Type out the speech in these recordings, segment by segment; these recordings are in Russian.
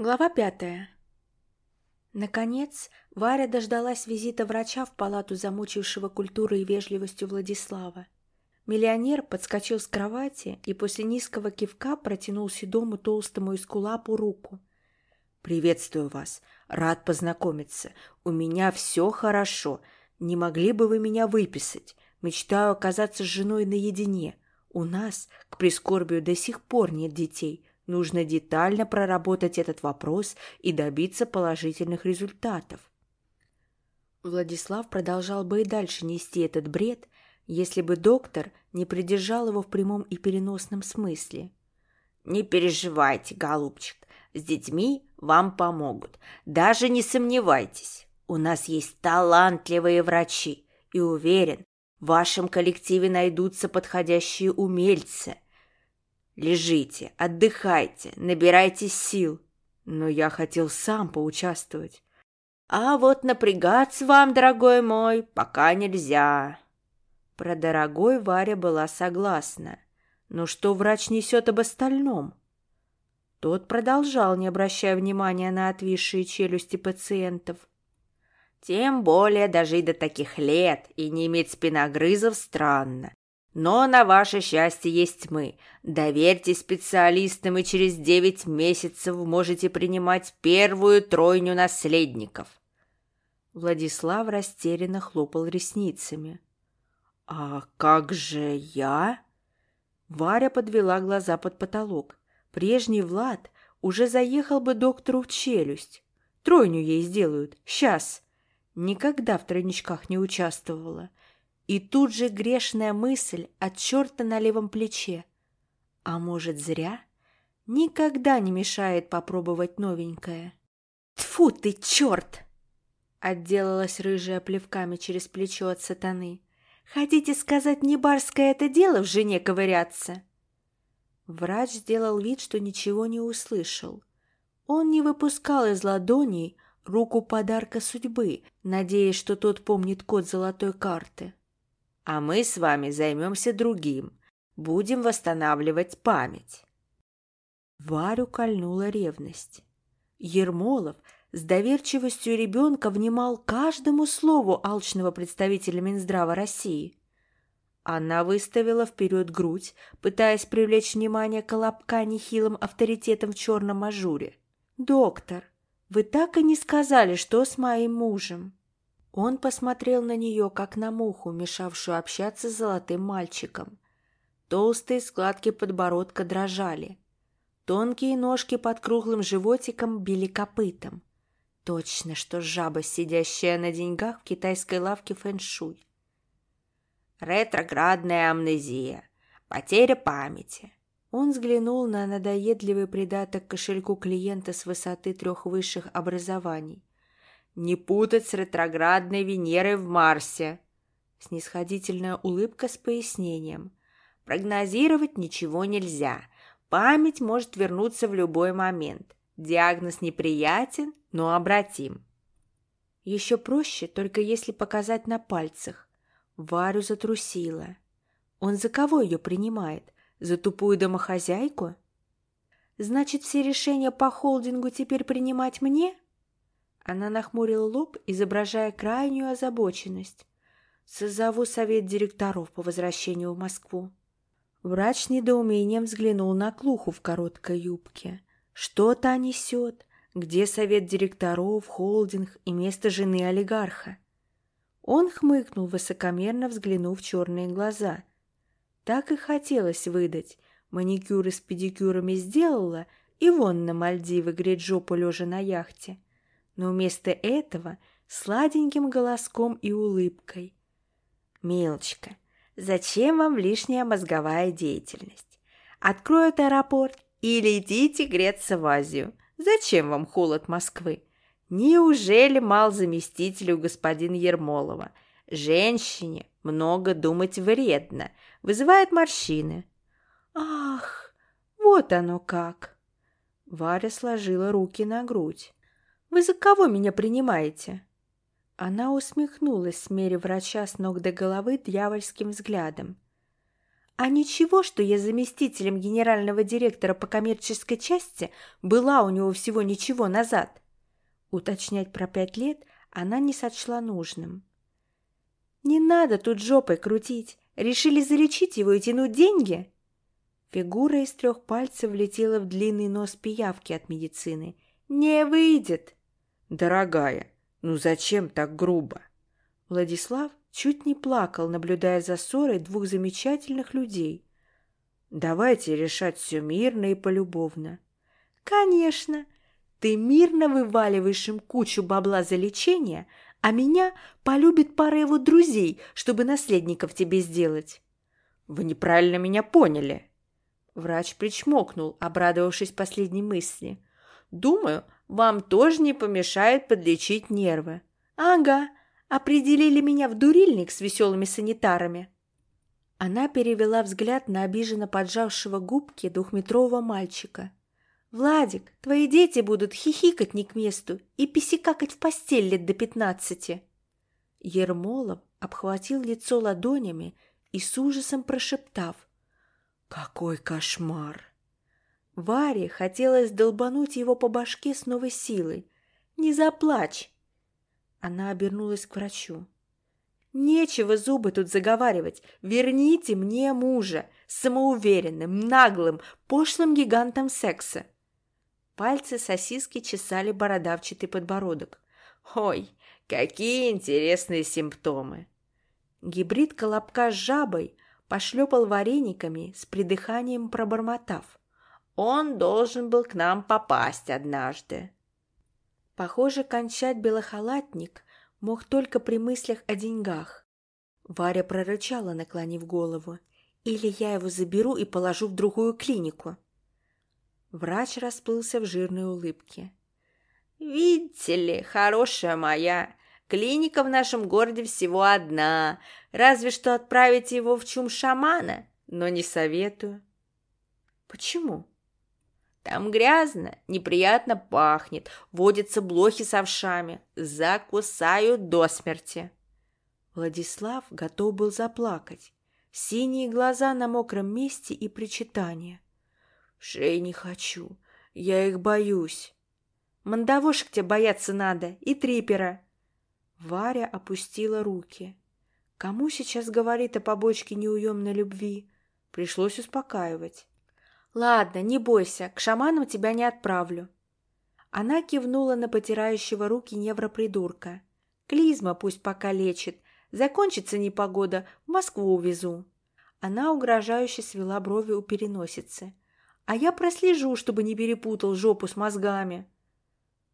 Глава пятая. Наконец, Варя дождалась визита врача в палату замучившего культурой и вежливостью Владислава. Миллионер подскочил с кровати и после низкого кивка протянул седому толстому эскулапу руку. «Приветствую вас. Рад познакомиться. У меня все хорошо. Не могли бы вы меня выписать? Мечтаю оказаться с женой наедине. У нас, к прискорбию, до сих пор нет детей. Нужно детально проработать этот вопрос и добиться положительных результатов. Владислав продолжал бы и дальше нести этот бред, если бы доктор не придержал его в прямом и переносном смысле. «Не переживайте, голубчик, с детьми вам помогут. Даже не сомневайтесь, у нас есть талантливые врачи, и уверен, в вашем коллективе найдутся подходящие умельцы – Лежите, отдыхайте, набирайте сил. Но я хотел сам поучаствовать. А вот напрягаться вам, дорогой мой, пока нельзя. Про дорогой Варя была согласна. Но что врач несет об остальном? Тот продолжал, не обращая внимания на отвисшие челюсти пациентов. Тем более дожить до таких лет и не иметь спиногрызов странно. Но на ваше счастье есть мы. Доверьтесь специалистам, и через девять месяцев можете принимать первую тройню наследников. Владислав растерянно хлопал ресницами. «А как же я?» Варя подвела глаза под потолок. Прежний Влад уже заехал бы доктору в челюсть. Тройню ей сделают. Сейчас. Никогда в тройничках не участвовала. И тут же грешная мысль от черта на левом плече. А может, зря? Никогда не мешает попробовать новенькое. Тфу ты, черт! Отделалась рыжая плевками через плечо от сатаны. Хотите сказать, не барское это дело в жене ковыряться? Врач сделал вид, что ничего не услышал. Он не выпускал из ладоней руку подарка судьбы, надеясь, что тот помнит код золотой карты а мы с вами займемся другим. Будем восстанавливать память». Варю кольнула ревность. Ермолов с доверчивостью ребенка внимал каждому слову алчного представителя Минздрава России. Она выставила вперед грудь, пытаясь привлечь внимание Колобка нехилым авторитетом в черном ажуре. «Доктор, вы так и не сказали, что с моим мужем?» Он посмотрел на нее, как на муху, мешавшую общаться с золотым мальчиком. Толстые складки подбородка дрожали. Тонкие ножки под круглым животиком били копытом. Точно, что жаба, сидящая на деньгах в китайской лавке фэншуй. Ретроградная амнезия. Потеря памяти. Он взглянул на надоедливый придаток кошельку клиента с высоты трех высших образований. Не путать с ретроградной Венерой в Марсе. Снисходительная улыбка с пояснением. Прогнозировать ничего нельзя. Память может вернуться в любой момент. Диагноз неприятен, но обратим. Еще проще, только если показать на пальцах. Варю затрусила. Он за кого ее принимает? За тупую домохозяйку? Значит, все решения по холдингу теперь принимать мне? Она нахмурила лоб, изображая крайнюю озабоченность. «Созову совет директоров по возвращению в Москву». Врач недоумением взглянул на Клуху в короткой юбке. «Что та несет? Где совет директоров, холдинг и место жены олигарха?» Он хмыкнул, высокомерно взглянув в черные глаза. Так и хотелось выдать. Маникюры с педикюрами сделала, и вон на Мальдивы греть жопу лежа на яхте но вместо этого сладеньким голоском и улыбкой. «Милочка, зачем вам лишняя мозговая деятельность? Откроют аэропорт и летите греться в Азию. Зачем вам холод Москвы? Неужели мал заместителю господина Ермолова? Женщине много думать вредно, вызывает морщины». «Ах, вот оно как!» Варя сложила руки на грудь. Вы за кого меня принимаете?» Она усмехнулась, смерив врача с ног до головы дьявольским взглядом. А ничего, что я заместителем генерального директора по коммерческой части была у него всего ничего назад. Уточнять про пять лет она не сочла нужным. Не надо тут жопой крутить. Решили залечить его и тянуть деньги? Фигура из трех пальцев влетела в длинный нос пиявки от медицины. Не выйдет. Дорогая, ну зачем так грубо? Владислав чуть не плакал, наблюдая за ссорой двух замечательных людей. «Давайте решать все мирно и полюбовно». «Конечно! Ты мирно вываливаешь им кучу бабла за лечение, а меня полюбит пара его друзей, чтобы наследников тебе сделать». «Вы неправильно меня поняли». Врач причмокнул, обрадовавшись последней мысли. «Думаю, вам тоже не помешает подлечить нервы». «Ага, определили меня в дурильник с веселыми санитарами. Она перевела взгляд на обиженно поджавшего губки двухметрового мальчика. «Владик, твои дети будут хихикать не к месту и писикакать в постель лет до пятнадцати!» Ермолов обхватил лицо ладонями и с ужасом прошептав «Какой кошмар!» Варе хотелось долбануть его по башке с новой силой. «Не заплачь! Она обернулась к врачу. «Нечего зубы тут заговаривать. Верните мне мужа, самоуверенным, наглым, пошлым гигантом секса». Пальцы сосиски чесали бородавчатый подбородок. «Ой, какие интересные симптомы!» Гибрид колобка с жабой пошлепал варениками с придыханием пробормотав. «Он должен был к нам попасть однажды». Похоже, кончать белохалатник мог только при мыслях о деньгах. Варя прорычала, наклонив голову. «Или я его заберу и положу в другую клинику». Врач расплылся в жирной улыбке. «Видите ли, хорошая моя, клиника в нашем городе всего одна, разве что отправить его в чум шамана, но не советую». «Почему?» Там грязно, неприятно пахнет, водятся блохи с овшами, закусают до смерти. Владислав готов был заплакать. Синие глаза на мокром месте и причитания. «Шеи не хочу, я их боюсь». «Мандавошек тебе бояться надо и трипера». Варя опустила руки. Кому сейчас говорит о побочке неуемной любви? Пришлось успокаивать. «Ладно, не бойся, к шаманам тебя не отправлю». Она кивнула на потирающего руки невропридурка. «Клизма пусть пока лечит. Закончится непогода, в Москву увезу». Она угрожающе свела брови у переносицы. «А я прослежу, чтобы не перепутал жопу с мозгами».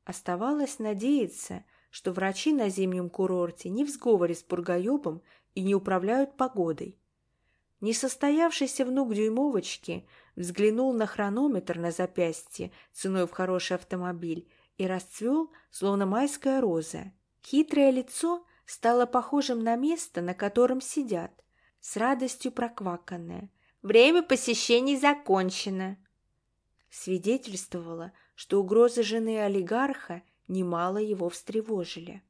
Оставалось надеяться, что врачи на зимнем курорте не в сговоре с пургоебом и не управляют погодой. Несостоявшийся внук дюймовочки – взглянул на хронометр на запястье ценой в хороший автомобиль и расцвел, словно майская роза. Хитрое лицо стало похожим на место, на котором сидят, с радостью прокваканное. «Время посещений закончено!» Свидетельствовало, что угрозы жены олигарха немало его встревожили.